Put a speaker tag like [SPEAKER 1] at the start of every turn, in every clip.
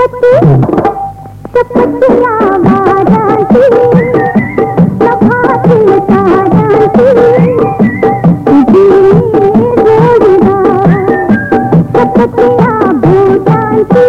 [SPEAKER 1] चपत्ती चपत्तिया माराती लभाती ताराती चपत्तिया बूटाती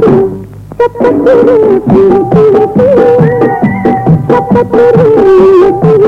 [SPEAKER 1] Thank you.